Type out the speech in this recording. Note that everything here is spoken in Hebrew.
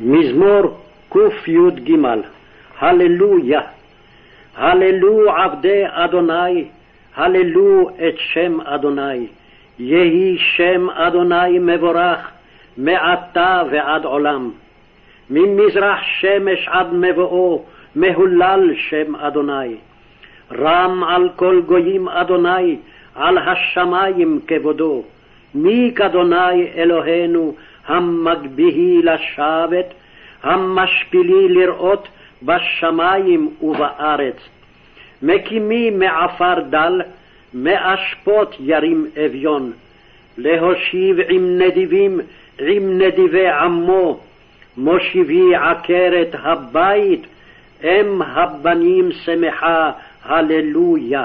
מזמור קי"ג הללויה הללו עבדי אדוני, הללו את שם אדוני. יהי שם אדוני מבורך מעתה ועד עולם. ממזרח שמש עד מבואו מהולל שם אדוני. רם על כל גויים אדוני, על השמיים כבודו. מי כאדוני אלוהינו המגביהי לשבת, המשפילי לראות בשמיים ובארץ. מקימי מעפר דל, מאשפות ירים אביון. להושיב עם נדיבים, עם נדיבי עמו, מושיבי עקרת הבית, אם הבנים שמחה, הללויה.